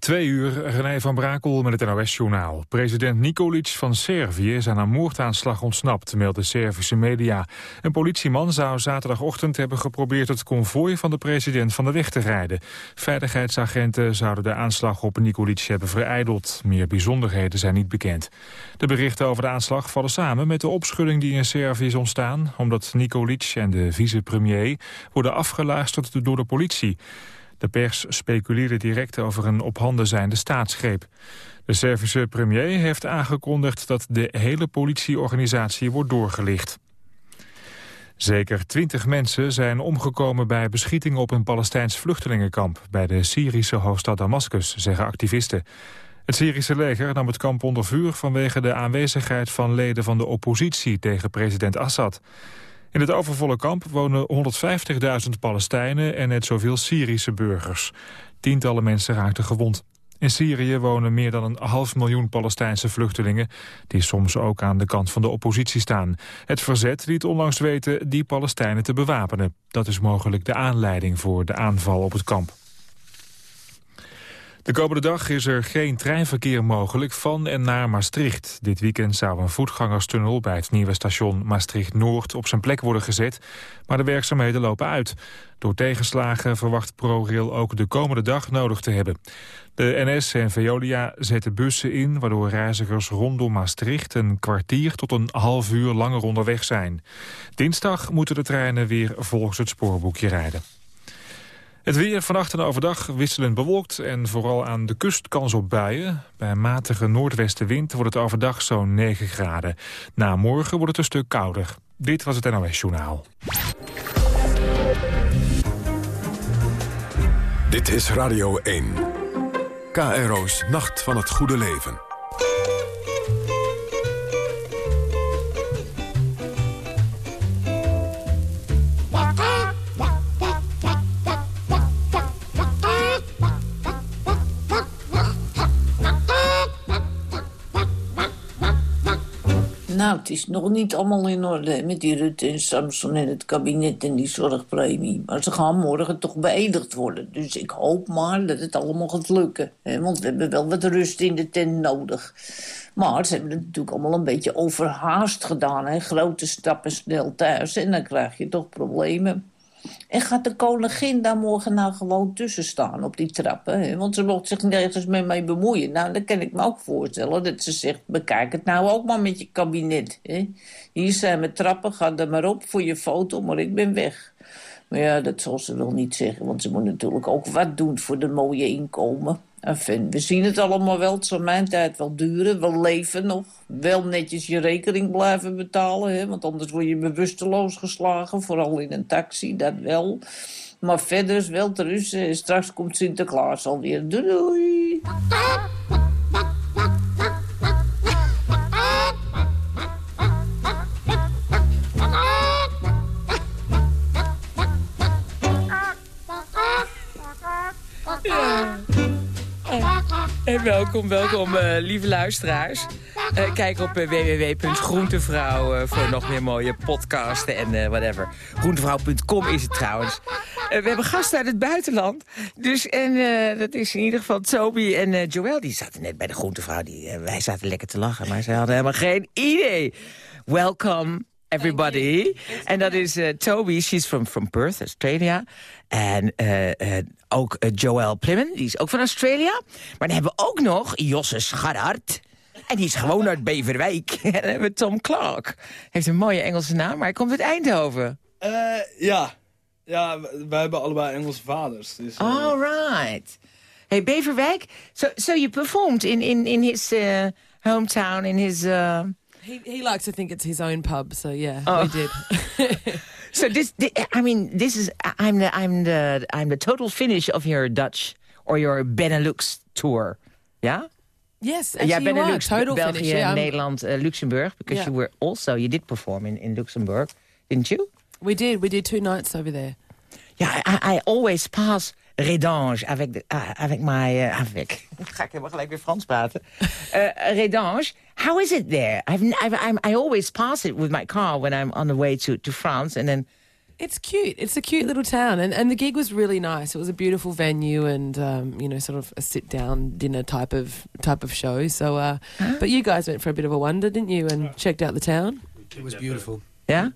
Twee uur, René van Brakel met het NOS-journaal. President Nikolic van Servië is aan een moordaanslag ontsnapt, melden Servische media. Een politieman zou zaterdagochtend hebben geprobeerd het konvooi van de president van de weg te rijden. Veiligheidsagenten zouden de aanslag op Nikolic hebben vereideld. Meer bijzonderheden zijn niet bekend. De berichten over de aanslag vallen samen met de opschudding die in Servië is ontstaan, omdat Nikolic en de vicepremier worden afgeluisterd door de politie. De pers speculeerde direct over een op handen zijnde staatsgreep. De Servische premier heeft aangekondigd dat de hele politieorganisatie wordt doorgelicht. Zeker twintig mensen zijn omgekomen bij beschietingen op een Palestijns vluchtelingenkamp bij de Syrische hoofdstad Damascus, zeggen activisten. Het Syrische leger nam het kamp onder vuur vanwege de aanwezigheid van leden van de oppositie tegen president Assad. In het overvolle kamp wonen 150.000 Palestijnen en net zoveel Syrische burgers. Tientallen mensen raakten gewond. In Syrië wonen meer dan een half miljoen Palestijnse vluchtelingen... die soms ook aan de kant van de oppositie staan. Het verzet liet onlangs weten die Palestijnen te bewapenen. Dat is mogelijk de aanleiding voor de aanval op het kamp. De komende dag is er geen treinverkeer mogelijk van en naar Maastricht. Dit weekend zou een voetgangerstunnel bij het nieuwe station Maastricht-Noord op zijn plek worden gezet, maar de werkzaamheden lopen uit. Door tegenslagen verwacht ProRail ook de komende dag nodig te hebben. De NS en Veolia zetten bussen in, waardoor reizigers rondom Maastricht een kwartier tot een half uur langer onderweg zijn. Dinsdag moeten de treinen weer volgens het spoorboekje rijden. Het weer vannacht en overdag wisselend bewolkt en vooral aan de kust kans op buien. Bij matige noordwestenwind wordt het overdag zo'n 9 graden. Na morgen wordt het een stuk kouder. Dit was het NOS Journaal. Dit is Radio 1. KRO's Nacht van het Goede Leven. Nou, het is nog niet allemaal in orde met die Rutte en Samson en het kabinet en die zorgpremie. Maar ze gaan morgen toch beëdigd worden. Dus ik hoop maar dat het allemaal gaat lukken. Hè? Want we hebben wel wat rust in de tent nodig. Maar ze hebben het natuurlijk allemaal een beetje overhaast gedaan. Hè? Grote stappen snel thuis en dan krijg je toch problemen. En gaat de koningin daar morgen nou gewoon tussen staan op die trappen? Hè? Want ze mocht zich nergens mee, mee bemoeien. Nou, dan kan ik me ook voorstellen dat ze zegt... bekijk het nou ook maar met je kabinet. Hè? Hier zijn mijn trappen, ga er maar op voor je foto, maar ik ben weg. Maar ja, dat zal ze wel niet zeggen, want ze moet natuurlijk ook wat doen voor de mooie inkomen. We zien het allemaal wel. Het zal mijn tijd wel duren. We leven nog. Wel netjes je rekening blijven betalen. Hè? Want anders word je bewusteloos geslagen. Vooral in een taxi, dat wel. Maar verder is wel te rusten. Straks komt Sinterklaas alweer. Doei doei. Welkom, welkom, uh, lieve luisteraars. Uh, kijk op uh, www.groentevrouw voor nog meer mooie podcasten en whatever. Groentevrouw.com is het trouwens. we hebben gasten uit het buitenland. Dus, en dat is in ieder geval Toby en Joël. Die zaten net bij de Groentevrouw. Die, wij zaten lekker te lachen, maar ze hadden helemaal geen idee. Welkom everybody. En dat is uh, Toby, she's from, from Perth, Australia. En uh, uh, ook Joël Plimmen, die is ook van Australia. Maar dan hebben we ook nog Josse Scharhart. En die is gewoon uit Beverwijk. en dan hebben we Tom Clark. Heeft een mooie Engelse naam, maar hij komt uit Eindhoven. ja. Ja, wij hebben allebei Engelse vaders. Dus, All right. Hey, Beverwijk. So, so you performed in, in, in his hometown, in his... He he likes to think it's his own pub, so yeah, oh. we did. so this, I mean, this is I'm the I'm the I'm the total finish of your Dutch or your Benelux tour, yeah. Yes, actually yeah, Benelux, total België, finish, yeah, Nederland, uh, Luxembourg, because yeah. you were also you did perform in, in Luxembourg, didn't you? We did. We did two nights over there. Yeah, I, I always pass Redange avec, de, uh, avec my... Uh, avec. Ga ik helemaal gelijk weer Frans praten. Uh, Redange. How is it there? I've, I've, I'm, I always pass it with my car when I'm on the way to, to France. And then It's cute. It's a cute little town, and, and the gig was really nice. It was a beautiful venue, and um, you know, sort of a sit down dinner type of type of show. So, uh, but you guys went for a bit of a wander, didn't you, and checked out the town? It was beautiful. Yeah?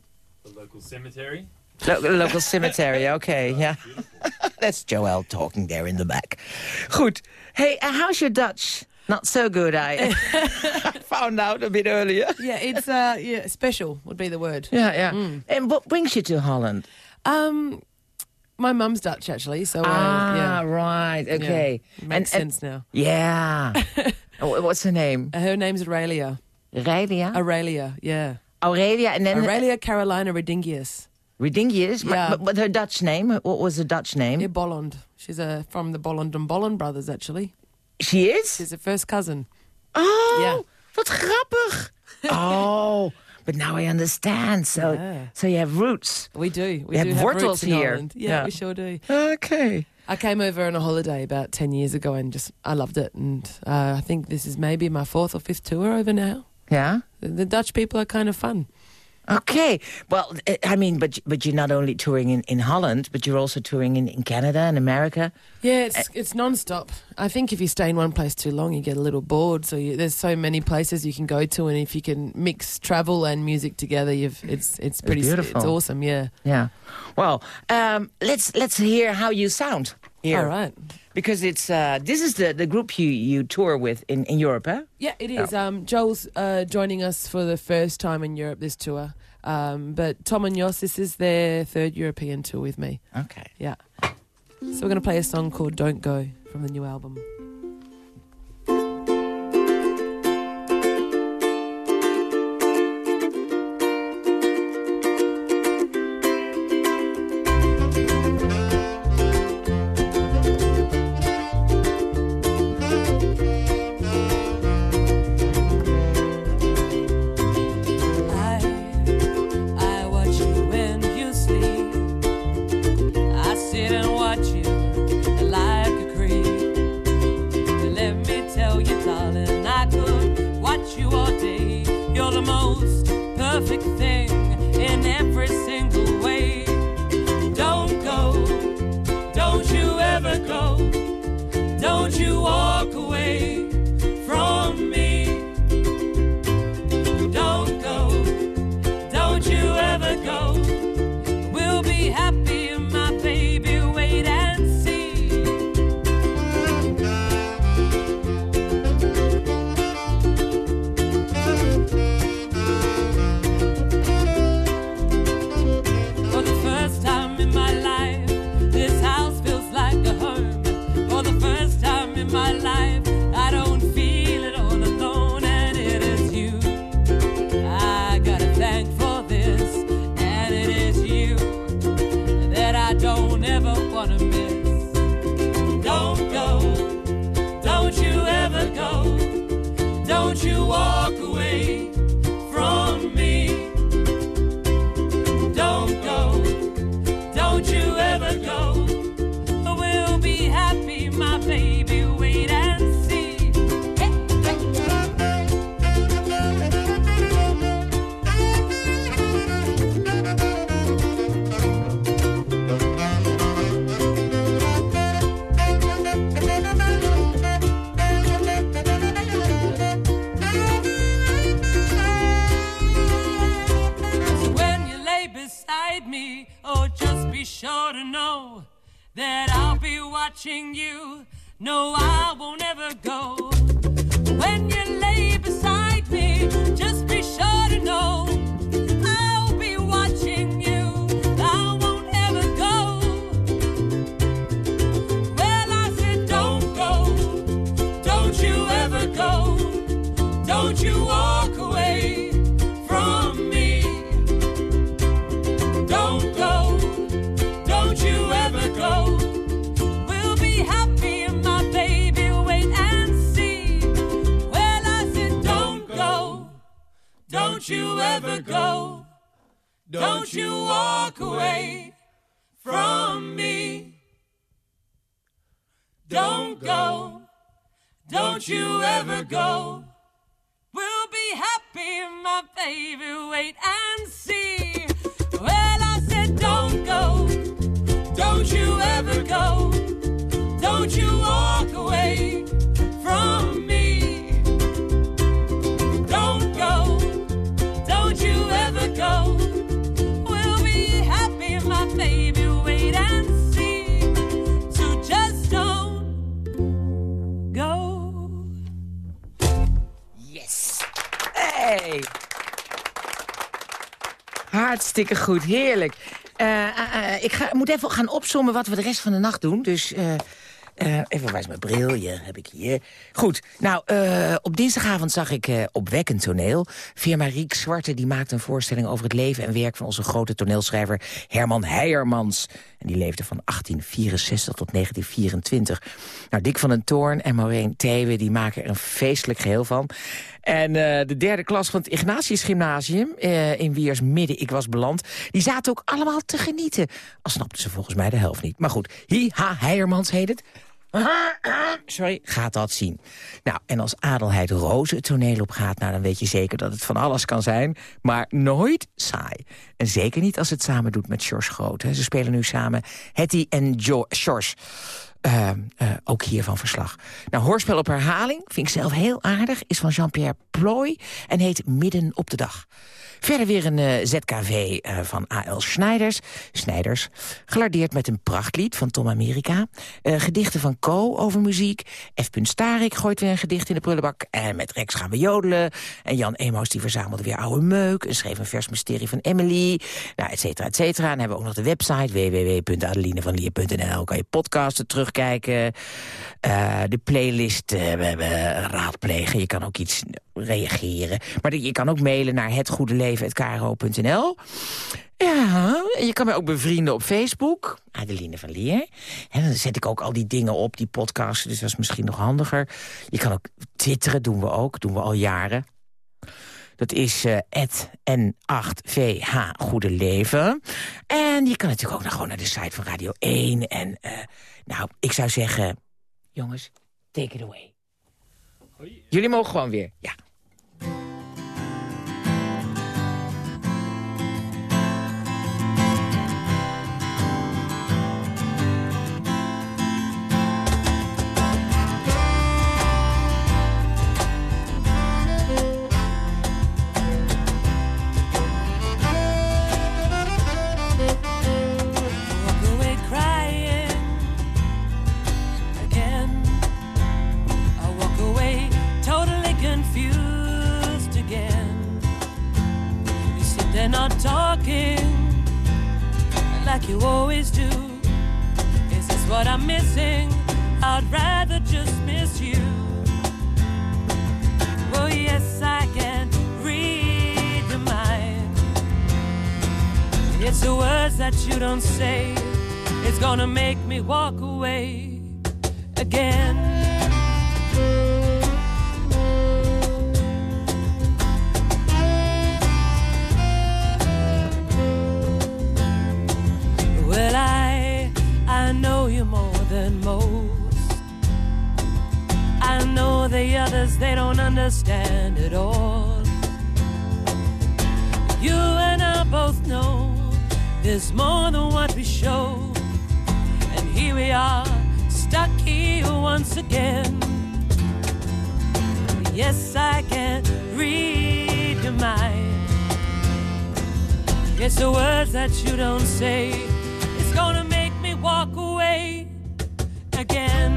The local cemetery. Lo- local cemetery, okay, yeah. That's Joel talking there in the back. Goed. Hey, uh, how's your Dutch? Not so good, I found out a bit earlier. Yeah, it's uh, yeah, special would be the word. Yeah, yeah. And what brings you to Holland? Um, my mum's Dutch actually, so uh, ah, yeah, right, yeah. okay. makes sense now. Yeah. What's her name? Uh, her name's Aurelia. Aurelia? Aurelia, yeah. Aurelia, and then Aurelia Carolina Redingius. Redingius. Yeah. But, but her Dutch name, what was her Dutch name? Yeah, Bolland. She's uh, from the Bolland and Bolland brothers, actually. She is? She's a first cousin. Oh, Yeah. wat grappig. oh, but now I understand. So, Yeah. so you have roots. We do. We You do have have roots here. Yeah, Yeah. we sure do. Okay. I came over on a holiday about 10 years ago and just, I loved it. And uh, I think this is maybe my fourth or fifth tour over now. Yeah. The, the Dutch people are kind of fun. Okay. Well, uh, I mean, but but you're not only touring in, in Holland, but you're also touring in, in Canada and America. Yeah, it's it's non-stop. I think if you stay in one place too long, you get a little bored. So you, there's so many places you can go to, and if you can mix travel and music together, you've it's it's pretty s- beautiful. It's awesome. Yeah. Yeah. Well, um, let's let's hear how you sound here. All right. Because it's uh, this is the, the group you, you tour with in, in Europe, huh? Yeah, it is. Um, Joel's uh, joining us for the first time in Europe this tour. Um, but Tom and Yoss, this is their third European tour with me. Okay. Yeah. So we're going to play a song called Don't Go from the new album. Watching you. Ever go. Don't you walk away from me. Don't go. Don't you ever go. We'll be happy, my baby. Wait and see. Well, I said, don't go, Don't you ever go. Don't you walk away Hartstikke goed, heerlijk. Eh, eh, eh, ik ga, moet even gaan opzommen wat we de rest van de nacht doen. Dus even, waar is mijn bril? Heb ik hier. Goed, nou, op dinsdagavond zag ik opwekkend toneel. Firma Riek Zwarte die maakte een voorstelling over het leven en werk... van onze grote toneelschrijver Herman Heijermans. En die leefde van 1864 tot 1924. Nou, Dick van den Toorn en Maureen Thewe die maken er een feestelijk geheel van. En eh, de derde klas van het Ignatius Gymnasium, eh, in Wiers midden ik was beland... die zaten ook allemaal te genieten. Al snapten ze volgens mij de helft niet. Maar goed, hi, ha, Heijermans heet het. Sorry, gaat dat zien. Nou, en als Adelheid Roze het toneel op gaat... Nou, dan weet je zeker dat het van alles kan zijn, maar nooit saai. En zeker niet als het samen doet met George Groot. Hè. Ze spelen nu samen Hetty en George. Eh, eh, ook hiervan verslag. Nou, hoorspel op herhaling, vind ik zelf heel aardig... is van Jean-Pierre Ploy en heet Midden op de Dag. Verder weer een eh, ZKV eh, van A.L. Snijders. Snijders, gelardeerd met een prachtlied van Tom America. Eh, gedichten van Co over muziek. F. Starik gooit weer een gedicht in de prullenbak. En met Rex gaan we jodelen. En Jan Emos die verzamelde weer oude meuk. En schreef een vers mysterie van Emily. Nou, et cetera, et cetera. En hebben we ook nog de website www.adelinevanlier.nl. Kan je podcasten terugkijken. Eh, de playlist eh, we hebben raadplegen. Je kan ook iets reageren. Maar je kan ook mailen naar hetgoedeleven.kro.nl. Ja, je kan mij ook bevrienden op Facebook. Adeline van Leer. En dan zet ik ook al die dingen op, die podcasten. Dus dat is misschien nog handiger. Je kan ook twitteren, doen we ook. Doen we al jaren. Dat is eh N8VH Goede Leven. En je kan natuurlijk ook nog gewoon naar de site van Radio 1. En nou, ik zou zeggen... Jongens, take it away. Jullie mogen gewoon weer, ja. Talking like you always do. Is this what I'm missing? I'd rather just miss you. Oh, yes, I can read your mind. It's the words that you don't say. It's gonna make me walk away again. More most. I know the others they don't understand at all. You and I both know there's more than what we show. And here we are, stuck here once again. Yes, I can read your mind. It's the words that you don't say. Again.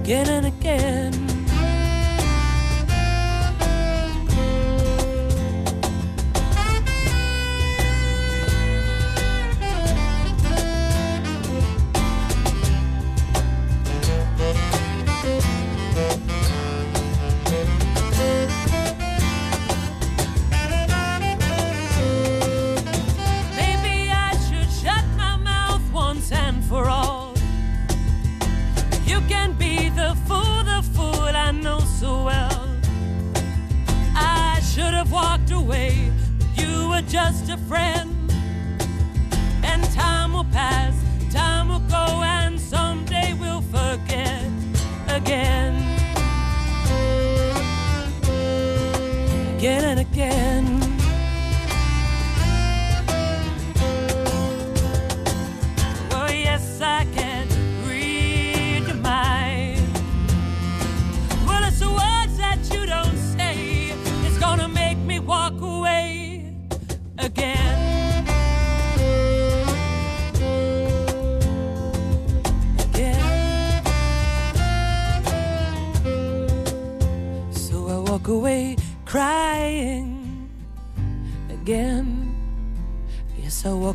Again and again. Again and again.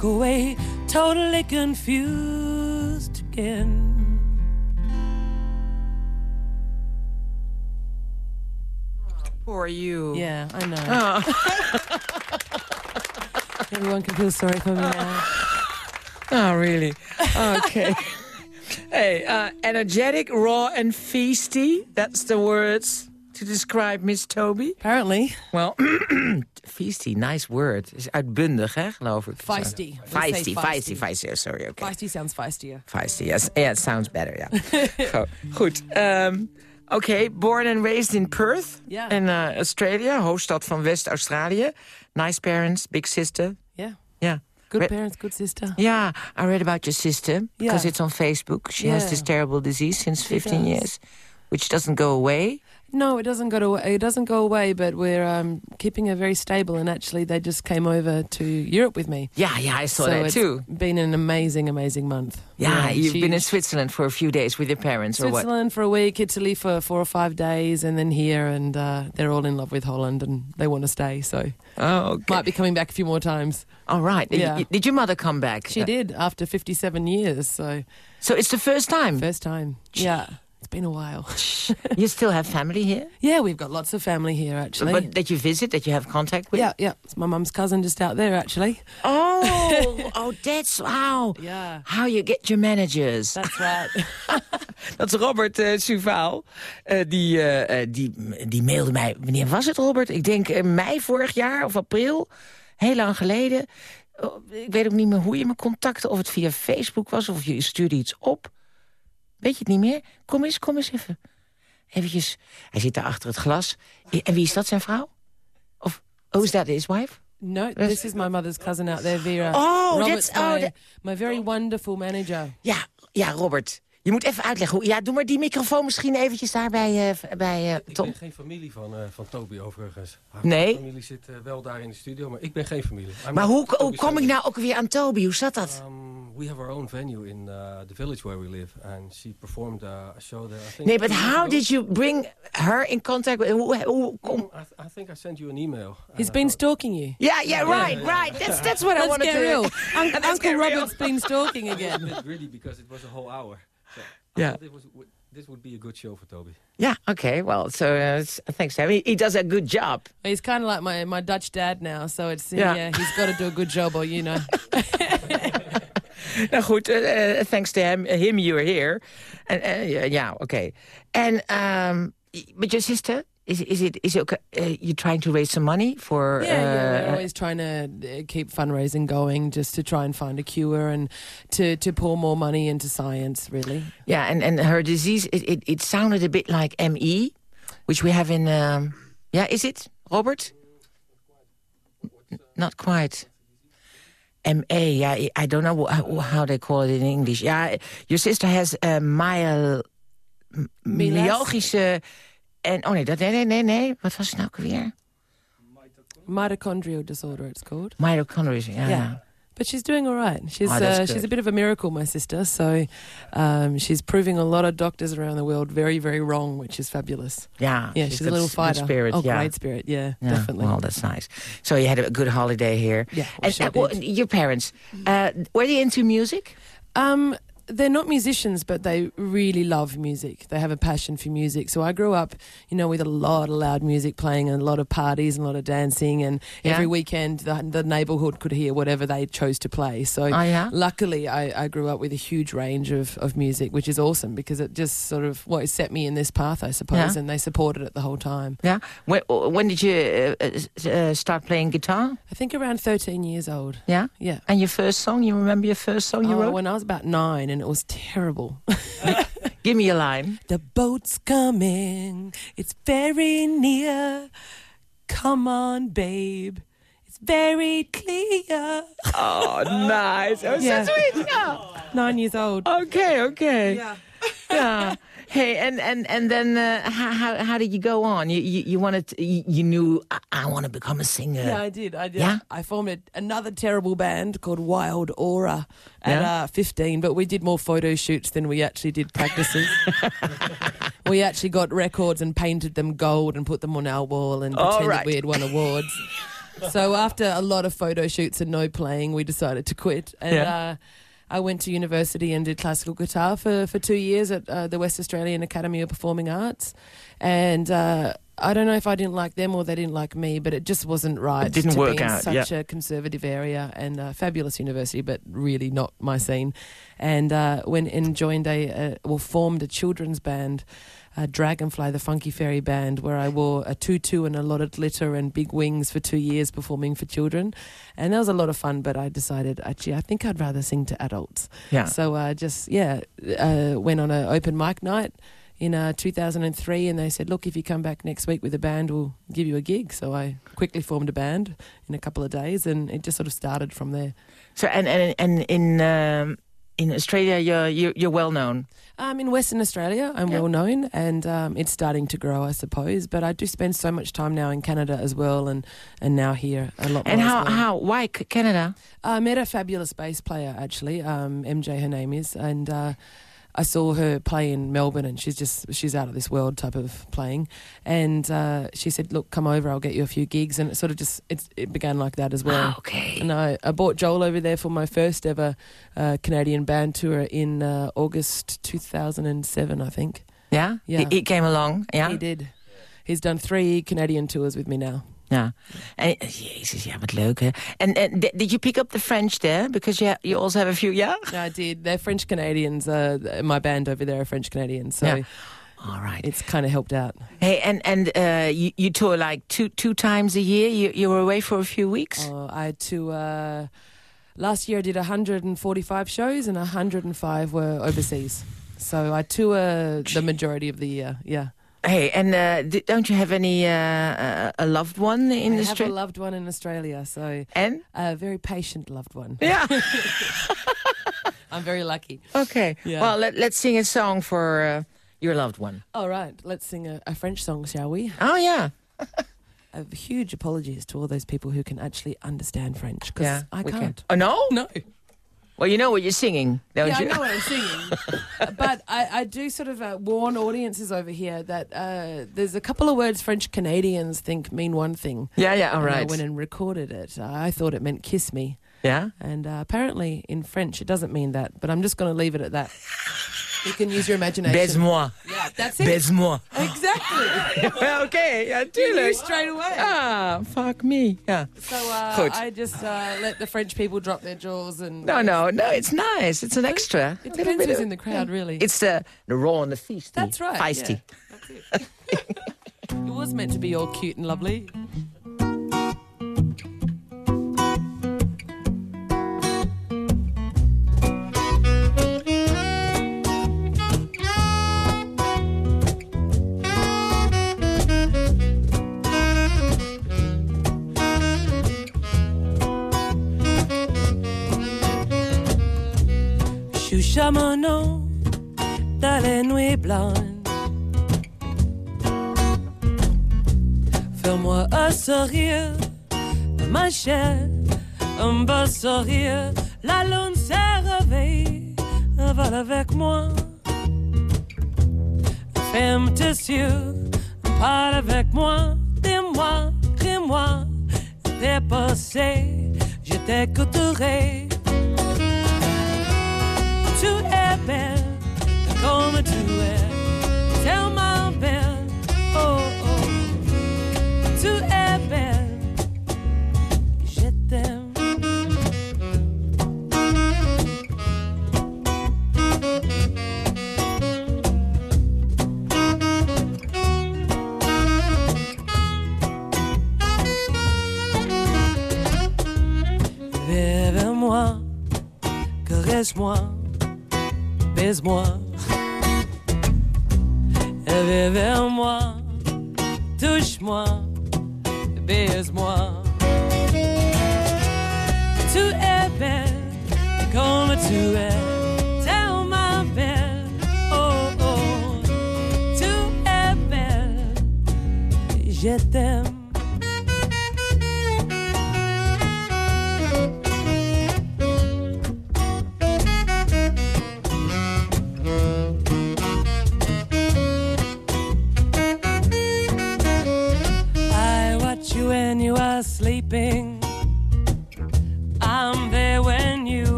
Walk away totally confused again. Poor you. Yeah, I know. Everyone can feel sorry for me now. Oh, really? Okay. hey, uh, energetic, raw and feisty. That's the words to describe Miss Toby. Apparently, Well, feisty, nice word. Is uitbundig, hè, geloof ik. Feisty. Feisty, feisty, feisty. Oh, sorry, okay. feisty sounds feistier. Feisty, yes. Yeah, it sounds better, yeah. Go- Goed. Um, Oké, born and raised in Perth. Ja. In uh, Australia, hoofdstad van West-Australië. Nice parents, big sister. Yeah. Yeah. Good Re- parents, good sister. Yeah, I read about your sister because Yeah. it's on Facebook. She has this terrible disease since She 15 does. years, which doesn't go away. No, it doesn't go to it doesn't go away, but we're um, keeping her very stable. And actually, they just came over to Europe with me. Yeah, yeah, I saw so that it's too. Been an amazing, amazing month. Yeah, you've she- been in Switzerland for a few days with your parents, or what? Switzerland for a week, Italy for four or five days, and then here, and uh, they're all in love with Holland, and they want to stay. So Oh, okay. might be coming back a few more times. All right. Did- Yeah. Did your mother come back? She did after fifty-seven years. So So it's the first time. first time. Yeah, been a while. you still have family here, yeah, we've got lots of family here actually. but that you visit, that you have contact with. yeah, yeah. It's my mum's cousin just out there actually. Oh, oh, that's how. Yeah. How you get your managers. That's right. Dat is Robert eh Suvaal. Eh, die, eh, die, die mailde mij. Wanneer was het, Robert? Ik denk mei vorig jaar of april. Heel lang geleden. Oh, ik weet ook niet meer hoe je me contacte. Of het via Facebook was of je stuurde iets op. Weet je het niet meer? Kom eens, kom eens even. Eventjes. Hij zit daar achter het glas. En wie is dat, zijn vrouw? Of, oh, is that his wife? No, this is my mother's cousin out there, Vera. Oh, Robert's that's- oh, my, that- my very wonderful manager. Ja, ja, Robert. Je moet even uitleggen. Hoe, ja, doe maar die microfoon misschien eventjes daar bij, eh, bij eh, Ik Tom. ben geen familie van, eh, van Toby overigens. Haar Nee? familie zit wel daar in de studio, maar ik ben geen familie. I'm Maar hoe, kom ik nou ook weer aan Toby? Hoe zat dat? Um, we have our own venue in uh, the village where we live. And she performed uh, a show there, I think... Nee, but how did you bring her in contact with... Hoe, hoe kom... I, th- I think I sent you an email. He's been stalking you. Yeah, yeah, right, right. That's, that's what I wanted to... Let's Uncle get real. Robert's been stalking again. Really, because it was a whole hour. So Yeah. I thought was, this would be a good show for Toby. Yeah, okay, well, so uh, it's- thanks, Sam. He, he does a good job. He's kind of like my, my Dutch dad now, so it's Yeah. yeah. he's got to do a good job, or you know. nou goed, uh, uh, thanks to him, him you're here. And, uh, yeah, okay. And, um, but your sister, is, is it, is it okay? Uh, you trying to raise some money for... Yeah, yeah, uh, we're always trying to uh, keep fundraising going, just to try and find a cure and to, to pour more money into science. Really, Yeah, and, and her disease, it, it, it sounded a bit like ME, which we have in... Um, yeah, is it, Robert? Not quite. MA, yeah, I- don't know how, they call it in English. Yeah, your sister has uh, myel, m- Milas? myalgische... En, oh nee, dat, nee, nee, nee, nee. Wat was het nou ook weer? mitochondrial disorder, it's called. Mitochondria, ja. Yeah. But she's doing all right. She's Oh, uh, she's a bit of a miracle, my sister. So um, she's proving a lot of doctors around the world very, very wrong, which is fabulous. Yeah, Yeah, she's, a little fighter. spirit, oh, yeah. great spirit. Yeah, Yeah, definitely. Well, that's nice. So you had a good holiday here. Yeah, And, sure uh, well, your parents, uh, were they into music? Um, they're not musicians, but they really love music. They have a passion for music. So I grew up, you know, with a lot of loud music playing and a lot of parties and a lot of dancing. And Yeah. every weekend, the, the neighborhood could hear whatever they chose to play. So Oh, yeah? luckily, I, I grew up with a huge range of, of music, which is awesome because it just sort of, well, set me in this path, I suppose. Yeah. And they supported it the whole time. Yeah. When, when did you uh, uh, start playing guitar? I think around 13 years old. Yeah. Yeah. And your first song? You remember your first song you Oh, wrote? when I was about nine, and it was terrible. Give me a line. The boat's coming. It's very near. Come on, babe. It's very clear. Oh, nice. Oh, Yeah. so sweet. Yeah. Nine years old. Okay, okay. Yeah. yeah. Hey, and and and then uh, how, how did you go on? You you, you wanted to, you, you knew I, I want to become a singer. Yeah, I did. I did. Yeah? I formed a, another terrible band called Wild Aura at Yeah? uh, 15, but we did more photo shoots than we actually did practices. we actually got records and painted them gold and put them on our wall and pretended right. we had won awards. so after a lot of photo shoots and no playing, we decided to quit. And Yeah. uh, I went to university and did classical guitar for, for two years at uh, the West Australian Academy of Performing Arts. And uh, I don't know if I didn't like them or they didn't like me, but it just wasn't right. It didn't to work be in out, Such yeah. a conservative area and a fabulous university, but really not my scene. And uh, went and joined a, uh, well, formed a children's band. Uh, Dragonfly, the Funky Fairy Band, where I wore a tutu and a lot of glitter and big wings for two years performing for children. And that was a lot of fun, but I decided, actually, I think I'd rather sing to adults. Yeah. So I just, yeah, uh, went on an open mic night in uh, 2003 and they said, look, if you come back next week with a band, we'll give you a gig. So I quickly formed a band in a couple of days and it just sort of started from there. So and and and in um, in Australia, you're you're, you're well known. Um, in Western Australia, I'm well known and um, it's starting to grow, I suppose. But I do spend so much time now in Canada as well and, and now here a lot And how well. how why Canada? I met a fabulous bass player actually, um, MJ her name is, and uh, I saw her play in Melbourne, and she's just she's out of this world type of playing. And uh, she said, "Look, come over, I'll get you a few gigs." And it sort of just it began like that as well. Ah, okay. And I, I bought Joel over there for my first ever uh, Canadian band tour in uh, August 2007, I think. Yeah, Yeah. He, he came along. Yeah, He did. He's done three Canadian tours with me now. Ja. En, jezus, ja, wat leuk, hè. En di- did you pick up the French there? Because you, you also have a few, yeah? I did. They're French Canadians. Uh, my band over there are French Canadians, so Yeah. All right. it's kind of helped out. Hey, and, and uh, you, you tour like two two times a year? You, you were away for a few weeks? Oh, I had to. Uh, last year I did 145 shows, and 105 were overseas. So I tour the majority of the year. Yeah, Hey, and uh, d- don't you have any uh, uh, a loved one in I have a loved one in Australia, so and a very patient loved one. yeah, I'm very lucky. okay. Yeah. Well, let, let's sing a song for uh, your loved one. All right, let's sing a, a French song, shall we? Oh yeah, A huge apologies to all those people who can actually understand French because yeah. I can't. Oh no, No. Well, you know what you're singing, don't yeah, you? I know what I'm singing. but I, I do sort of uh, warn audiences over here that uh, there's a couple of words French Canadians think mean one thing. yeah, yeah. all right. I went and recorded it. I thought it meant kiss me. Yeah. And uh, apparently in French it doesn't mean that, but I'm just going to leave it at that. You can use your imagination. Baise-moi. Yeah, that's it. Baise-moi. Exactly. Oké, ja, tuurlijk. straight away. Ah, fuck me. Ja. So uh, Goed. I just uh, let the French people drop their jaws and. No, no, no, it's nice. It's an extra. It depends who's of- in the crowd, really. It's the, the raw and the feisty. That's right. Feisty. yeah. That's it. it was meant to be all cute and lovely. Nom dans les nuits blanches. Fais-moi un sourire, ma chère, un beau sourire. La lune s'est réveillée, vole avec moi. Ferme tes yeux, parle avec moi. Dis-moi, crie-moi, tes pensées, je t'écouterai. Tu es belle comme tu es, tellement belle. Oh oh, tu es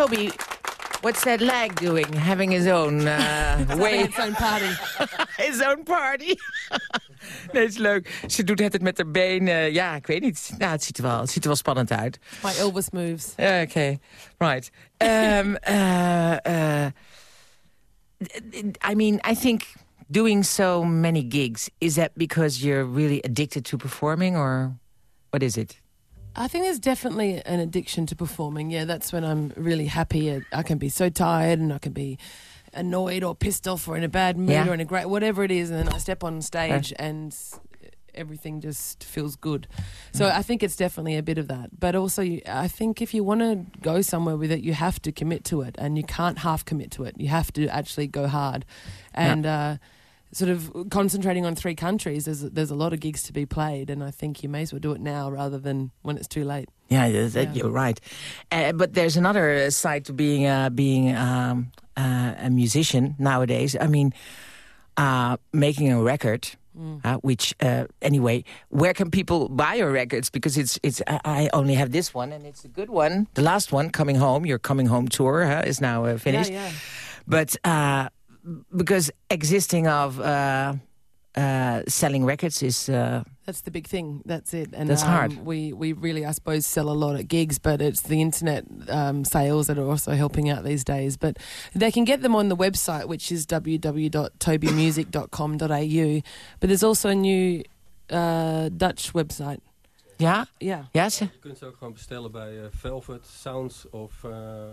Toby, what's that leg doing? Having his own uh, way... It's own party. his own party. nee, is leuk. Ze doet het met haar benen. Ja, ik weet niet. Nou, het ziet er wel, het ziet er wel spannend uit. My Elvis moves. Oké, right. Um, uh, uh, I mean, I think doing so many gigs, is that because you're really addicted to performing or what is it? I think there's definitely an addiction to performing. Yeah, that's when I'm really happy. I can be so tired and I can be annoyed or pissed off or in a bad mood Yeah. or in a great whatever it is, and then I step on stage and everything just feels good. So I think it's definitely a bit of that. But also, you, I think if you want to go somewhere with it, you have to commit to it, and you can't half commit to it. You have to actually go hard, and. Uh, Sort of concentrating on three countries. There's there's a lot of gigs to be played, and I think you may as well do it now rather than when it's too late. Yeah, that, Yeah. you're right. Uh, but there's another side to being uh, being um, uh, a musician nowadays. I mean, uh, making a record. Uh, which uh, anyway, where can people buy your records? Because it's it's I I only have this one, and it's a good one. The last one, coming home, your coming home tour huh, is now uh, finished. Yeah, yeah. But uh, because existing of uh, uh, selling records is uh, That's the big thing. That's it. And That's um, hard. We we really, I suppose, sell a lot at gigs, but it's the internet um, sales that are also helping out these days. But they can get them on the website, which is www.tobymusic.com.au. But there's also a new uh, Dutch website. Ja, Yeah. ja, ze- Je kunt ze ook gewoon bestellen bij eh, Velvet, Sounds of eh eh,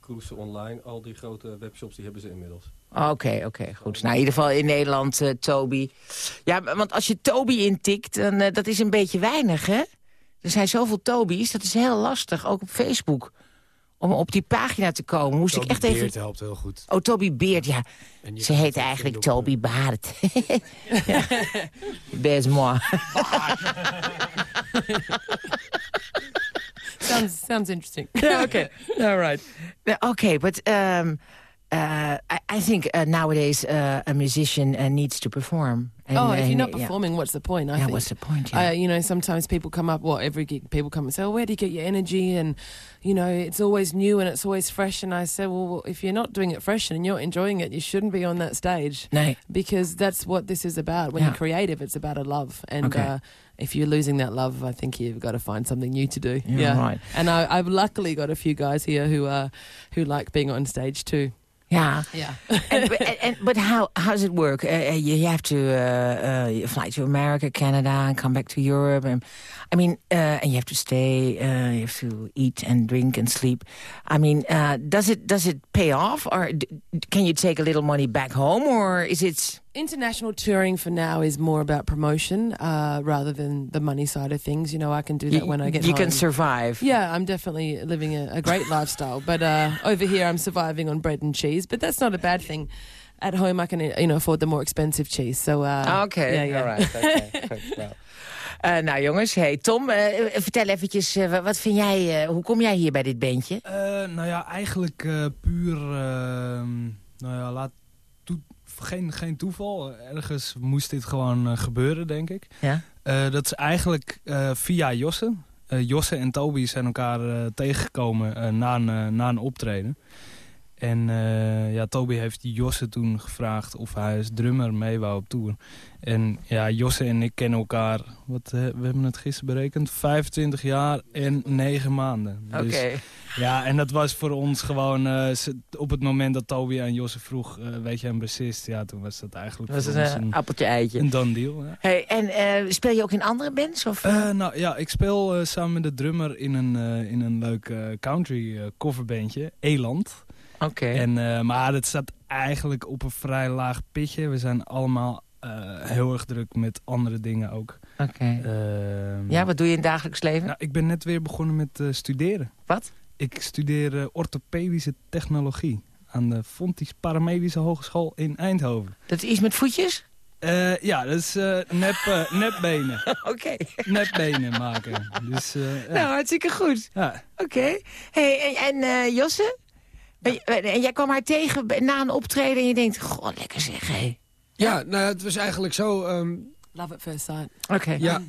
Cruise Online. Al die grote webshops die hebben ze inmiddels. Oké, oké, goed. Nou, in ieder geval in Nederland, eh, Toby. Ja, want als je Toby intikt, dan uh, dat is een beetje weinig, hè? Er zijn zoveel Toby's, dat is heel lastig, ook op Facebook. Om op die pagina te komen, moest ik echt even... Beert helpt heel goed. Oh, Toby Beert, ja. Ze heet eigenlijk Toby Baart. ja. Best moi. Sounds sounds interesting. yeah, okay. All right. Yeah, Okay, but um, uh, I, I think uh, nowadays uh, a musician uh, needs to perform. And, oh, if you're not yeah. performing, what's the point? I Yeah, think. what's the point? Yeah. Uh, you know, sometimes people come up. Well, every gig, people come and say, "Oh, where do you get your energy?" And you know, it's always new and it's always fresh. And I say, "Well, if you're not doing it fresh and you're enjoying it, you shouldn't be on that stage." nee. because that's what this is about. When Yeah. you're creative, it's about a love, and Okay. uh, if you're losing that love, I think you've got to find something new to do. Yeah, right. And I, I've luckily got a few guys here who are, who like being on stage too. Yeah. Yeah. and, but, and, and- but how how does it work? Uh, uh, you have to uh, uh, fly to America, Canada, and come back to Europe. And I mean, uh, and you have to stay. Uh, you have to eat and drink and sleep. I mean, uh, does it does it pay off, or d- can you take a little money back home, or is it? international touring for now is more about promotion uh, rather than the money side of things. You know, I can do that You, when I get you home. can survive. Yeah, I'm definitely living a, a great lifestyle. But uh, over here, I'm surviving on bread and cheese. But that's not a bad thing. At home, I can you know afford the more expensive cheese. So uh, Oké, yeah, yeah. alright. oké, goed, nou. Eh, nou jongens, hey, Tom, eh, vertel eventjes, eh, wat vind jij, hoe kom jij hier bij dit bandje? Nou ja, eigenlijk puur... ehm, nou ja, laat geen, geen toeval. Ergens moest dit gewoon gebeuren, denk ik. Ja? Dat is eigenlijk via Josse. Josse en Toby zijn elkaar tegengekomen na, een, na een optreden. En eh, ja, Toby heeft Josse toen gevraagd of hij als drummer mee wou op tour. En ja, Josse en ik kennen elkaar, wat, eh, we hebben het gisteren berekend, 25 jaar en 9 maanden. Oké. Dus, ja, en dat was voor ons gewoon, eh, op het moment dat Toby aan Josse vroeg, weet je een bassist? Ja, toen was dat eigenlijk was voor een ons eh, een, appeltje-eitje. een done deal. Ja. Hey, en speel je ook in andere bands? Of, nou ja, ik speel samen met de drummer in een, in een leuk country coverbandje, Eland. Oké. En, eh, maar het staat eigenlijk op een vrij laag pitje. We zijn allemaal eh, heel erg druk met andere dingen ook. Oké. Ehm, Ja, wat doe je in het dagelijks leven? nou, ik ben net weer begonnen met eh, studeren. Wat? Ik studeer orthopedische technologie aan de Fontys Paramedische Hogeschool in Eindhoven. Dat is iets met voetjes? Ja, dat is nep, eh, nepbenen. Oké. nepbenen maken. Dus, ja. Nou, hartstikke goed. Ja. Oké. Hey, en, en Josse? En, en jij kwam haar tegen na een optreden en je denkt... Goh, lekker zeg, hé. Ja, nou, het was eigenlijk zo... ehm, Love at first sight. Oké. ja,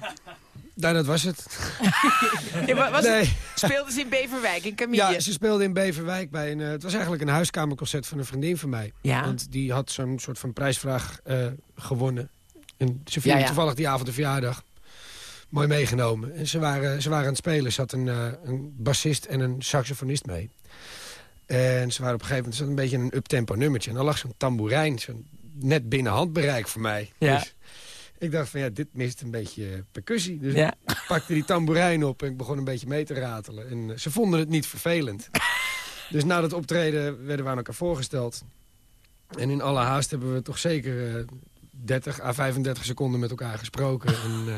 nou, dat was het. Ja, wa- was Nee. het, speelde ze in Beverwijk, in Camille? Ja, ze speelde in Beverwijk bij een... eh, het was eigenlijk een huiskamerconcert van een vriendin van mij. Ja. Want die had zo'n soort van prijsvraag eh, gewonnen. En ze vierde Ja, ja. toevallig die avond de verjaardag. Mooi meegenomen. En ze waren, ze waren aan het spelen. Ze had een, eh, een bassist en een saxofonist mee. En ze waren op een gegeven moment... een beetje een uptempo nummertje. En dan lag zo'n tamboerijn zo'n net binnen handbereik voor mij. Ja. Dus ik dacht van ja, dit mist een beetje percussie. Dus Ja. ik pakte die tamboerijn op en ik begon een beetje mee te ratelen. En eh, ze vonden het niet vervelend. dus na dat optreden werden we aan elkaar voorgesteld. En in alle haast hebben we toch zeker eh 30 à 35 seconden met elkaar gesproken. en eh,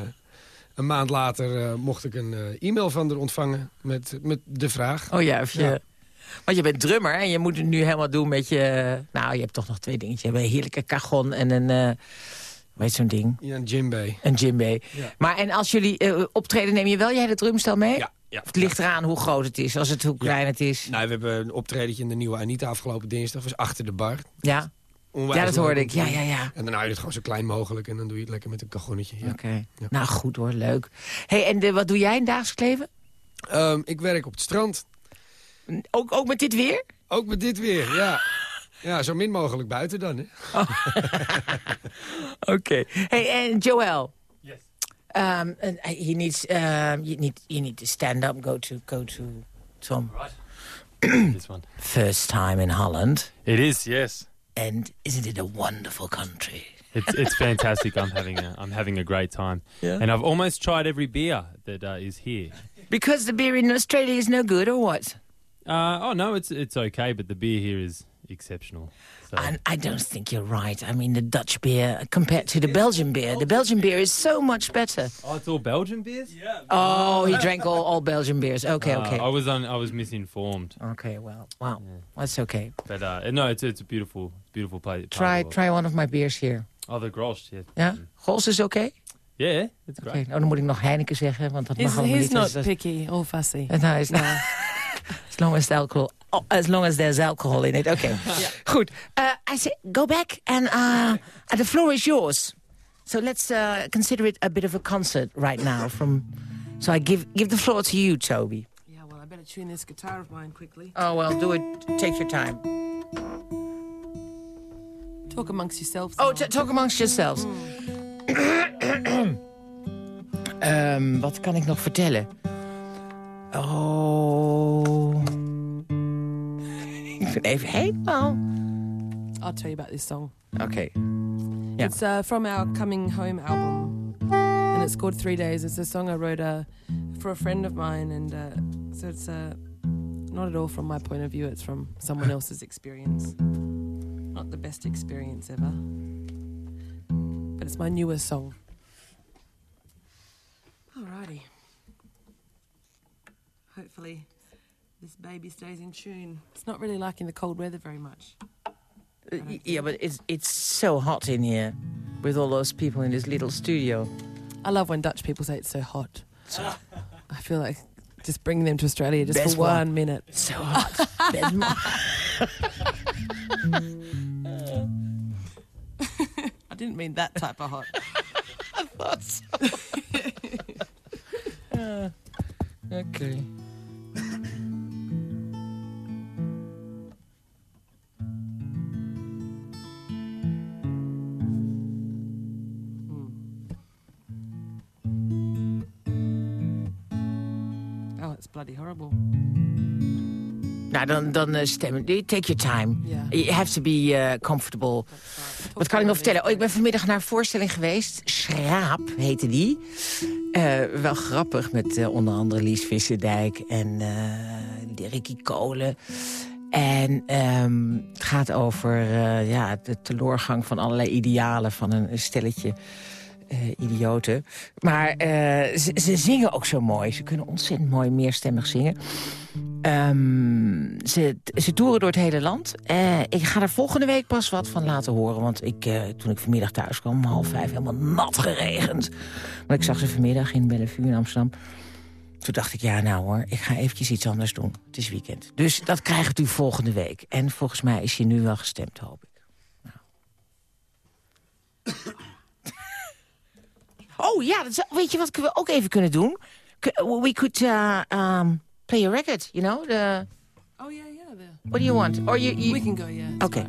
een maand later mocht ik een e-mail van haar ontvangen met, met de vraag. Oh ja, of je... Ja. Want je bent drummer en je moet het nu helemaal doen met je... Nou, je hebt toch nog twee dingetjes. Je hebt een heerlijke cajon en een... eh hoe heet zo'n ding? Ja, een djembe. Een djembe. Ja. Maar en als jullie eh, optreden, neem je wel jij de drumstel mee? Ja, het ligt eraan hoe groot het is, als het hoe klein het is. Nou, we hebben een optredentje in de nieuwe Anita afgelopen dinsdag. was achter de bar. Ja, ja dat hoorde ik. Ja, ja, ja. En daarna doe je het gewoon zo klein mogelijk. En dan doe je het lekker met een cajonnetje. Ja. Oké. Ja. Nou, goed hoor, leuk. hey, en de, wat doe jij in dagelijks leven? Ehm, ik werk op het strand. Ook, ook met dit weer? Ook met dit weer, ja. Ja, zo min mogelijk buiten dan, hè. Oké. Hey, en Joel. Yes. Um, and he needs, um, you need, you need to stand up. Go to, go to Tom. this one. First time in Holland, It is, yes. and isn't it a wonderful country? It's it's fantastic. I'm having a I'm having a great time, Yeah. and I've almost tried every beer that uh, is here. Because the beer in Australia is no good, or what? Uh, oh no, it's it's okay, but the beer here is exceptional. So And I don't think you're right. I mean, the Dutch beer compared to the Belgian beer, the Belgian beer is so much better. oh, it's all Belgian beers. Yeah. Oh, he drank all, all Belgian beers. Okay, okay. I was on. I was misinformed, Okay, well, wow, that's okay. but uh, no, it's it's a beautiful beautiful place. Try try one of my beers here. Oh, the Grolsch, yeah. Ja? Gols is oké? Yeah, it's Oké, great. nou dan moet ik nog Heineken zeggen, want dat He's, mag allemaal he's niet. not Dus dat- picky or fussy. Uh, No, it's not. as long as the alcohol, oh, as long as there's alcohol in it. Okay. Goed. Uh, I say go back and uh, the floor is yours. So let's uh, consider it a bit of a concert right now. From so I give give the floor to you, Toby. Yeah, well, I better tune this guitar of mine quickly. Oh well, do it. Take your time. Talk amongst yourselves. Oh, t- talk amongst yourselves. Ehm, wat kan ik nog vertellen? Oh. Ik even helemaal. I'll tell you about this song. Okay. Yeah. It's uh, from our Coming Home album, and it's called Three Days. It's a song I wrote uh, for a friend of mine, and uh, so it's uh, not at all from my point of view. It's from someone else's experience. Not the best experience ever. but it's my newest song. Alrighty. Hopefully, this baby stays in tune. It's not really liking the cold weather very much. Uh, yeah, but it's it's so hot in here with all those people in this little studio. I love when Dutch people say it's so hot. I feel like just bringing them to Australia just Best for one. one minute. So hot. Best mo- I didn't mean that type of hot. I thought so. Uh, okay. Bloody horrible. Nou, dan, dan eh, stemmen. Take your time. You have to be eh, comfortable. Wat kan ik nog vertellen? Oh, ik ben vanmiddag naar een voorstelling geweest. Schraap heette die. Eh, wel grappig met onder andere Lies Visserdijk en Ricky Kolen. En ehm, het gaat over ja, de teloorgang van allerlei idealen van een stelletje idioten. Maar eh, ze, ze zingen ook zo mooi. Ze kunnen ontzettend mooi meerstemmig zingen. Ehm, ze, ze toeren door het hele land. Eh, ik ga er volgende week pas wat van laten horen. Want ik, eh, toen ik vanmiddag thuis kwam, om half vijf, helemaal nat geregend. Maar ik zag ze vanmiddag in Bellevue in Amsterdam. Toen dacht ik, ja nou hoor, ik ga eventjes iets anders doen. Het is weekend. Dus dat krijgt u volgende week. En volgens mij is je nu wel gestemd, hoop ik. Nou. Oh ja, dat weet je wat we ook even kunnen doen? We could uh, um, play a record, you know? The, Oh, yeah, yeah. The... what do you want? Or you, you... We can go, yeah. it's Okay.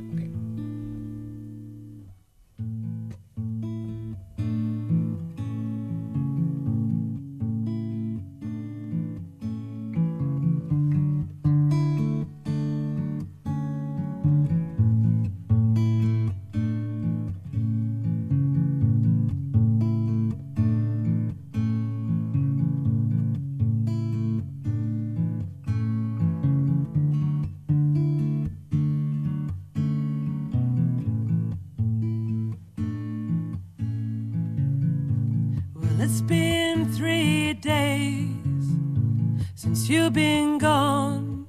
Been gone.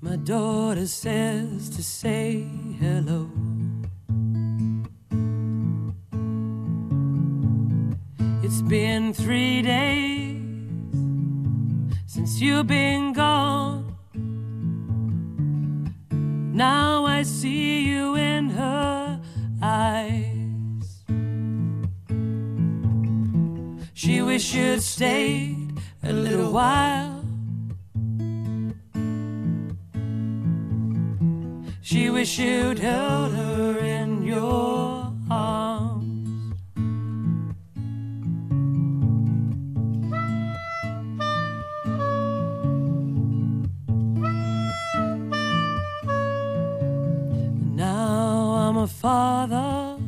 My daughter says to say hello. It's been three days since you've been gone. Now I see you in her eyes. She wished you'd stayed a little while. She wished you'd held her in your arms. Now I'm a father.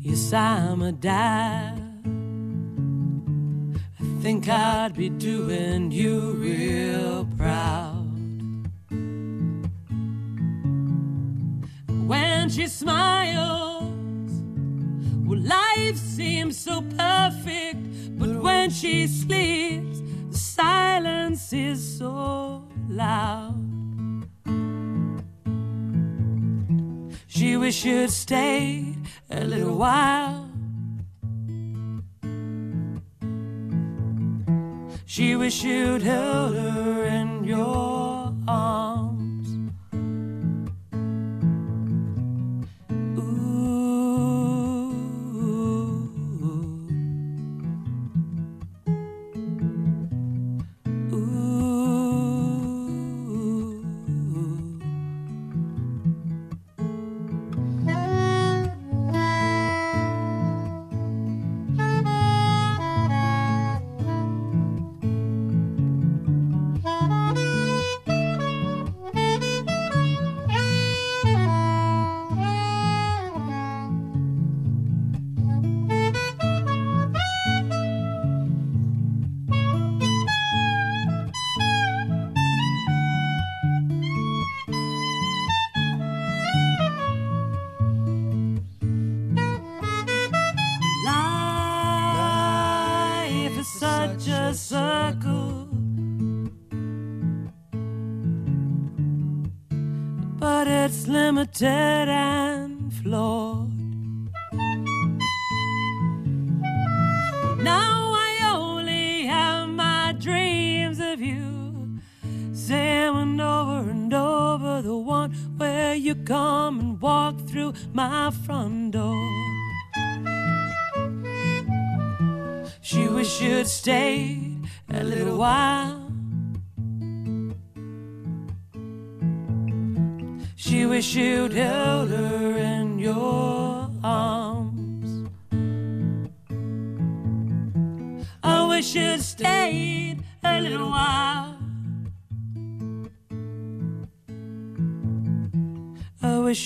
Yes, I'm a dad. Think I'd be doing you real proud. When she smiles, well, life seems so perfect. But when she sleeps, the silence is so loud. She wished you'd stayed a little while. She wished you'd held her in your arms.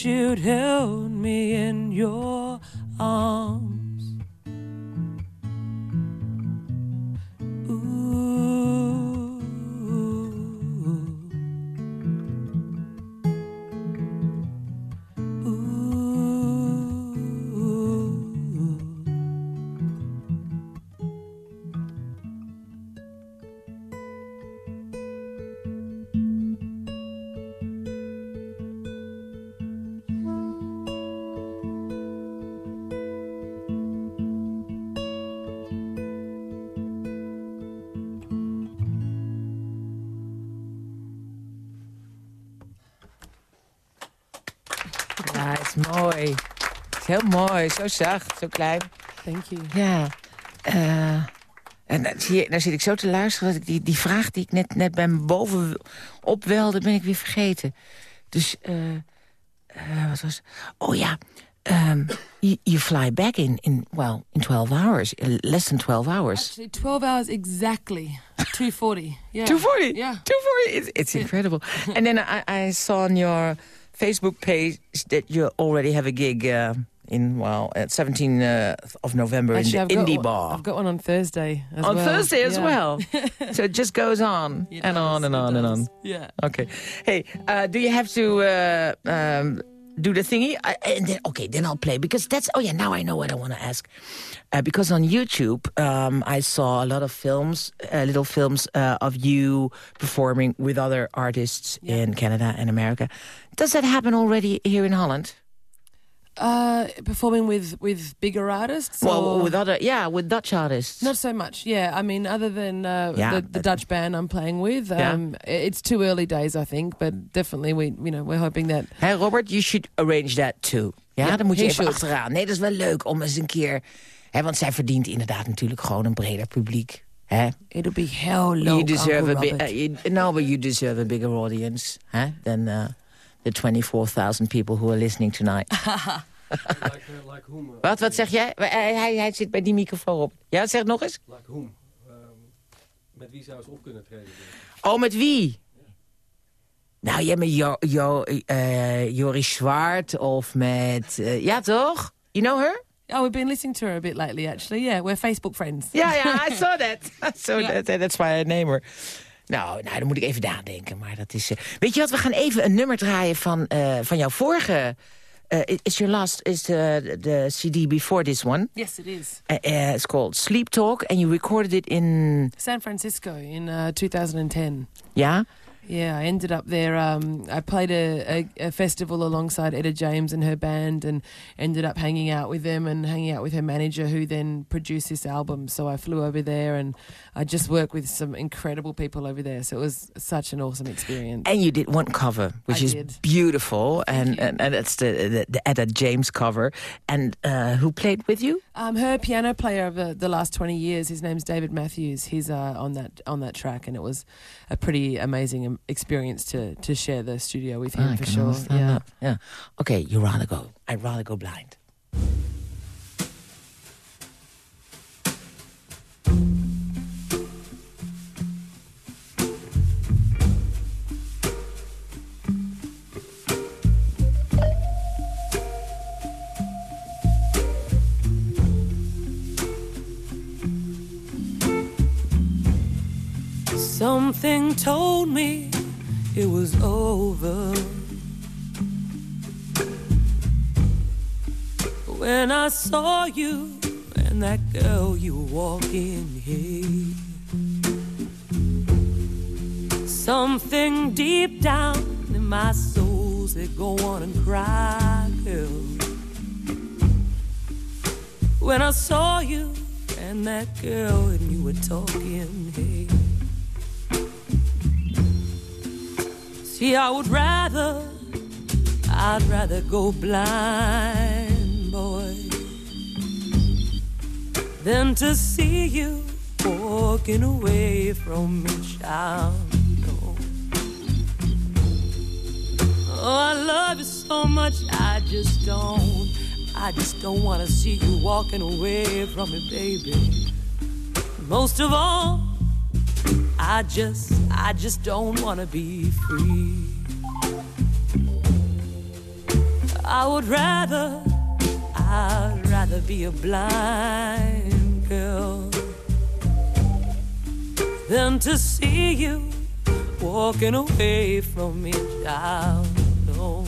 You'd held me in your arms. Mooi. Is heel mooi. Zo zacht, zo klein. Thank you. Ja. eh, en dan zie je, nou zit ik zo te luisteren dat ik die, die vraag die ik net, net bij me boven opwelde, ben ik weer vergeten. Dus, eh, eh, wat was... Oh ja, um, you, you fly back in, in, well, in 12 hours. uh, Less than 12 hours. Actually, 12 hours exactly. 240. Yeah. 240? Yeah. 240? It's, it's incredible. and then I, I saw on your Facebook page that you already have a gig uh, in, well, at 17th uh, of November Actually, in I've the got Indie Bar. I've got one on Thursday as on well. Thursday as Yeah. well. so it just goes on It and on and on and on. Yeah. Okay. Hey, uh, do you have to uh, um, do the thingy? I, and then, okay, then I'll play because that's. Oh yeah, now I know what I want to ask. Uh, because on YouTube, um, I saw a lot of films, uh, little films uh, of you performing with other artists in Canada and America. Does that happen already here in Holland? Uh, performing with, with bigger artists? Well, or- with other, yeah, with Dutch artists. Not so much, yeah. I mean, other than uh, Yeah, the, the Dutch band I'm playing with, um, i- it's too early days, I think. But definitely, we, you know, we're hoping that. Hey Robert, you should arrange that too. Ja, Ja, dan moet je even should. achteraan. Nee, dat is wel leuk om eens een keer... Hè, want zij verdient inderdaad natuurlijk gewoon een breder publiek. Hè? It'll be hell long, you deserve Uncle a bit, uh, you, no, but you deserve a bigger audience hè, than uh, the 24,000 people who are listening tonight. like, uh, like whom? uh, wat, wat zeg jij? Hij, hij, hij zit bij die microfoon op. Ja, zeg nog eens. Like whom? Ehm, met wie zou ze op kunnen treden? Oh, met wie? Nou, ja, met jo, jo, eh, Joris Zwart of met... eh, ja, toch? You know her? Oh, we've been listening to her a bit lately, actually. Yeah, we're Facebook friends. Ja, ja, I saw that. I saw that. That's why I name her. Nou, nou, dan moet ik even nadenken. Maar dat is. eh, weet je wat? We gaan even een nummer draaien van, eh, van jouw vorige. eh it's your last. Is the the CD before this one? Yes, it is. It's called Sleep Talk, and you recorded it in. San Francisco in uh, 2010. Ja. Yeah, I ended up there. Um, I played a, a, a festival alongside Etta James and her band, and ended up hanging out with them and hanging out with her manager, who then produced this album. So I flew over there, and I just worked with some incredible people over there. So it was such an awesome experience. And you did one cover, which I is did. beautiful, and, and and it's the the, the Etta James cover. And uh, who played with you? Um, her piano player of the, the last twenty years, his name's David Matthews. He's uh, on that on that track, and it was a pretty amazing experience to to share the studio with him Ah, for sure. Yeah. that. Yeah. Okay, you rather go. I'd rather go blind. Something told me it was over. When I saw you and that girl you were walking here. Something deep down in my soul said, Go on and cry, girl. When I saw you and that girl and you were talking, hey. See, I would rather, I'd rather go blind, boy, than to see you walking away from me, child. Oh, I love you so much, I just don't, I just don't want to see you walking away from me, baby. Most of all, I just, I just don't want to be free. I would rather, I'd rather be a blind girl than to see you walking away from me, child. No,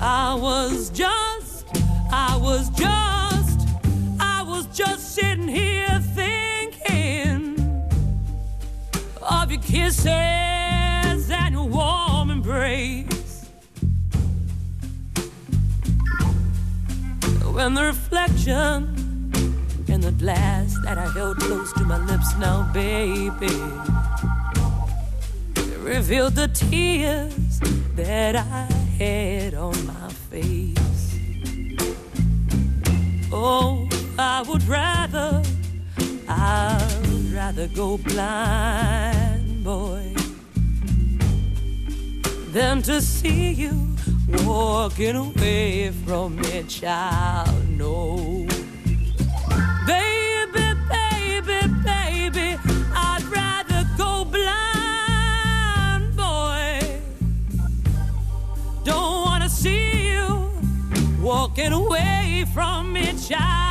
I was just, I was just, I was just kisses and a warm embrace. When the reflection in the glass that I held close to my lips now, baby, revealed the tears that I had on my face. Oh, I would rather, I'd rather go blind, boy, than to see you walking away from me, child. No. Baby, baby, baby, I'd rather go blind, boy. Don't wanna see you walking away from me, child.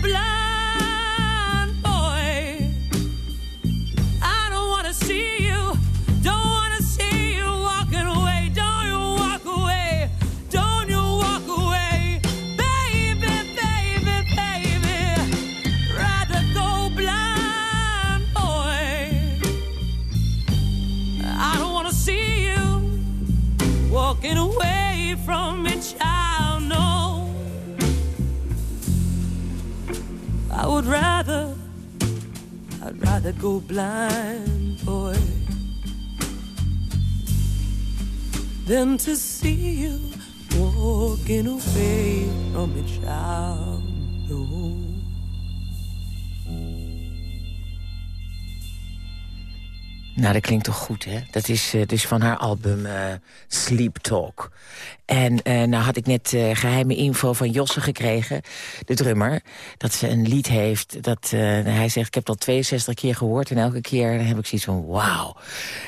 Blind, I'd go blind, boy, than to see you walking away from me, child. Nou, dat klinkt toch goed, hè? Dat is eh, dus van haar album eh, Sleep Talk. En eh, nou had ik net eh, geheime info van Josse gekregen, de drummer... dat ze een lied heeft, dat hij zegt... ik heb het al 62 keer gehoord en elke keer heb ik zoiets van wauw.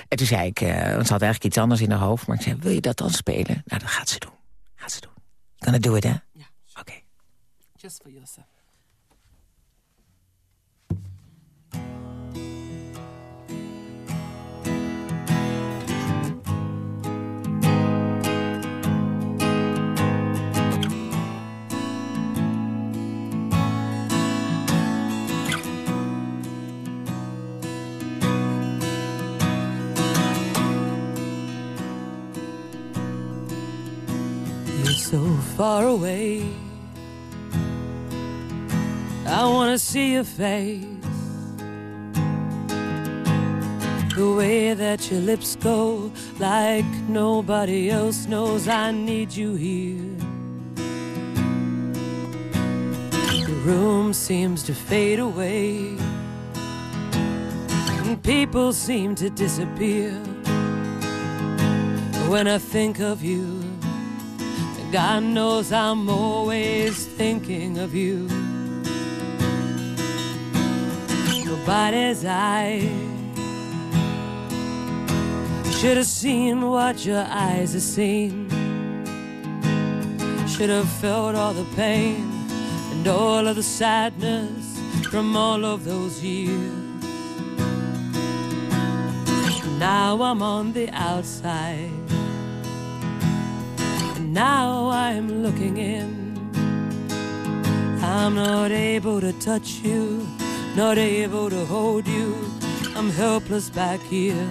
En toen zei ik, want ze had eigenlijk iets anders in haar hoofd... maar ik zei, wil je dat dan spelen? Nou, dat gaat ze doen. Gaat ze doen. Kan het doen, hè? Ja. Oké. Just for yourself. So far away. I wanna see your face. The way that your lips go, like nobody else knows. I need you here. The room seems to fade away, and people seem to disappear. When I think of you, God knows I'm always thinking of you. Nobody's eyes should have seen what your eyes have seen. Should have felt all the pain and all of the sadness from all of those years. Now I'm on the outside. Now I'm looking in. I'm not able to touch you, not able to hold you. I'm helpless back here.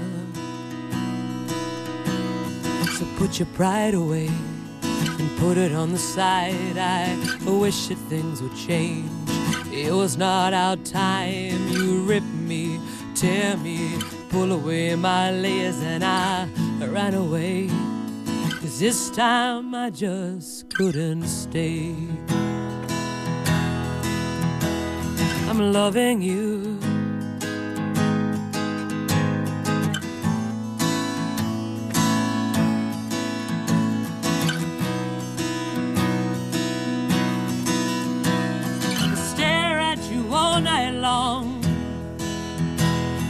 So put your pride away and put it on the side. I wish that things would change. It was not our time. You rip me, tear me, pull away my layers, and I ran away. This time I just couldn't stay. I'm loving you. Stare at you all night long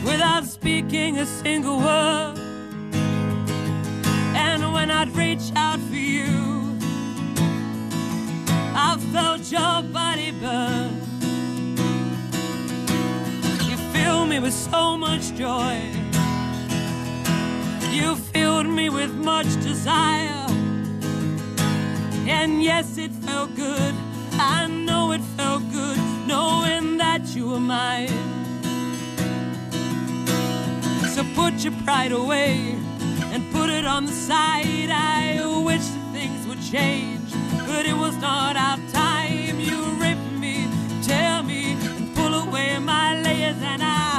without speaking a single word. I'd reach out for you, I felt your body burn. You fill me with so much joy. You filled me with much desire. And yes, it felt good. I know it felt good knowing that you were mine. So put your pride away it on the side. I wish things would change, but it was not our time. You ripped me, tear me, and pull away my layers, and I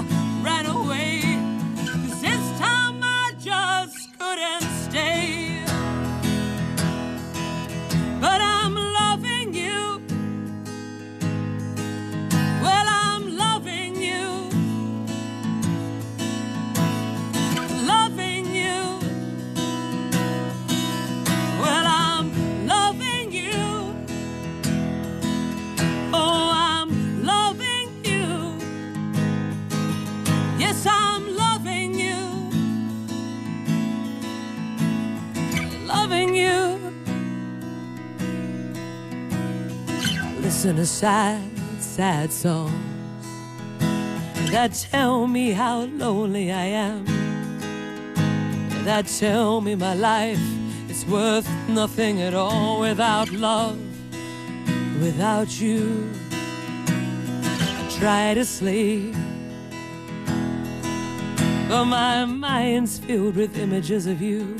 Listen to sad, sad songs that tell me how lonely I am. That tell me my life is worth nothing at all without love, without you. I try to sleep, but my mind's filled with images of you.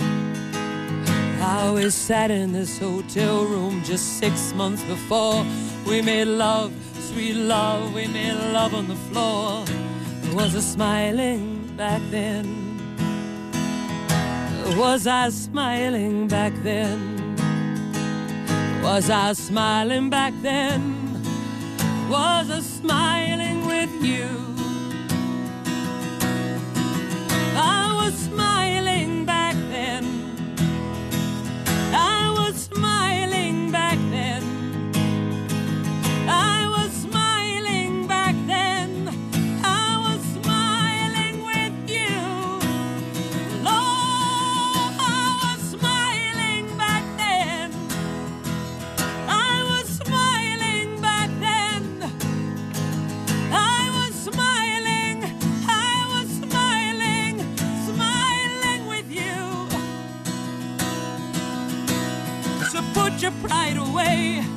How we sat in this hotel room just six months before we made love, sweet love, we made love on the floor. Was I smiling back then? Was I smiling back then? Was I smiling back then? Was I smiling with you? I was smiling your pride away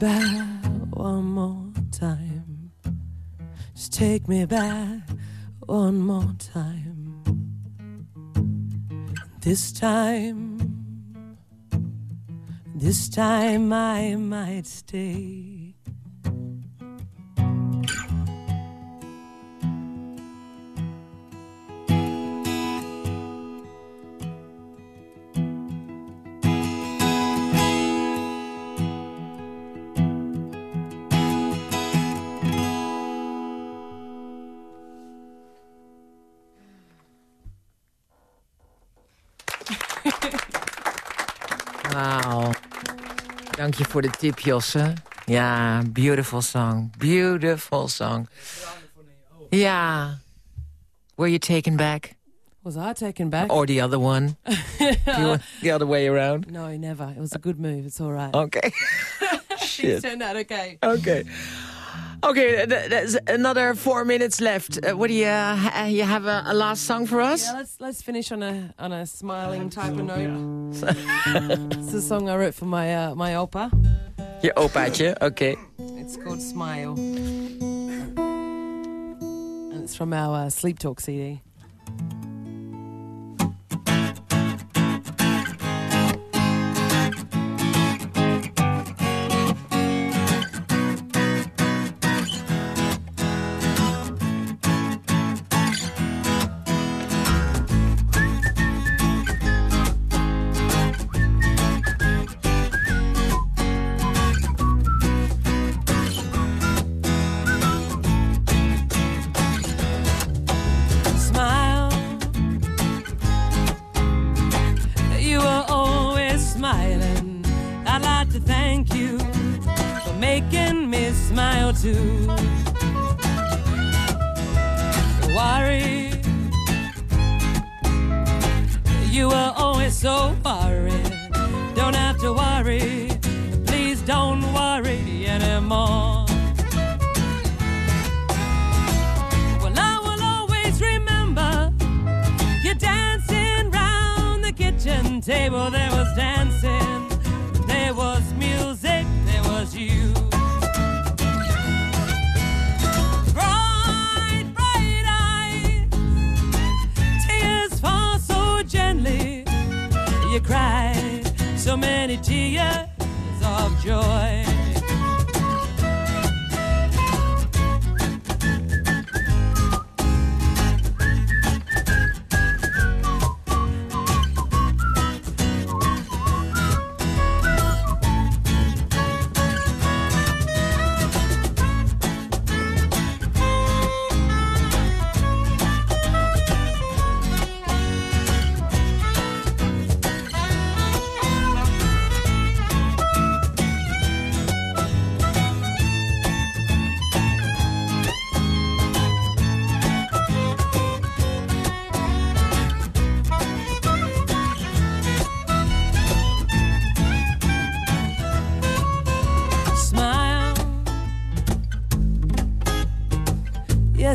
back one more time. Just take me back one more time. This time, this time I might stay. Voor de tip, Josse. Ja, beautiful song. Beautiful song. Ja. Were you taken back? Was I taken back? Or the other one? The other way around? No, never. It was a good move. It's all right. Okay. Shit. turned out okay. Okay. Okay, th- there's another four minutes left. Uh, what do you, uh, you have a, a last song for us? Yeah, let's let's finish on a on a smiling type of note. it's a song I wrote for my uh, my opa. Je opaatje, oké. It's called Smile, and it's from our uh, Sleep Talk CD. Smile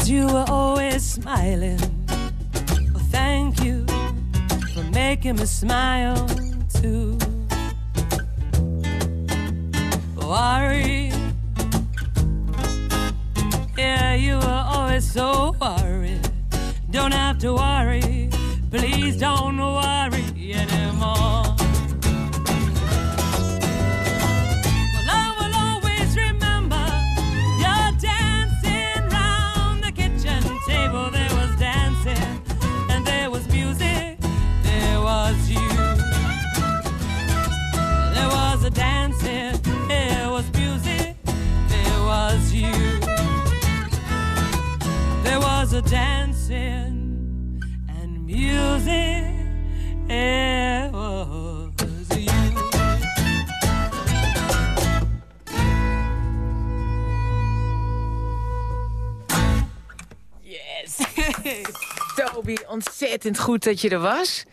Yes, you were always smiling. Well, thank you for making me smile too. Oh, worry. Yeah, you were always so worried. Don't have to worry. Please don't worry anymore. Ontzettend goed dat je er was.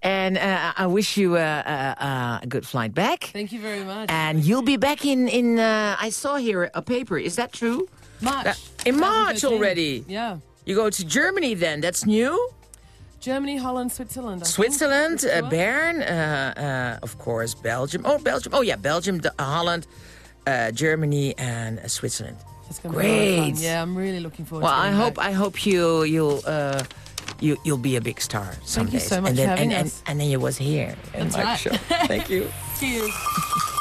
And uh, I wish you uh, uh, a good flight back. Thank you very much. And you'll be back in, in uh, I saw here a paper. Is that true? March. Uh, in March 2013. already. Yeah. You go to Germany then. That's new. Germany, Holland, Switzerland. I. Switzerland, uh. Bern, uh, uh, of course, Belgium. Oh, Belgium. Oh, yeah, Belgium, the, Holland, uh, Germany, and uh, Switzerland. It's be a. Great. Yeah, I'm really looking forward Well, to I going hope back. I hope you you'll uh, you you'll be a big star someday. you so much and then, for having and, us. And, and then you was here in That's my right. show. Thank you. Cheers.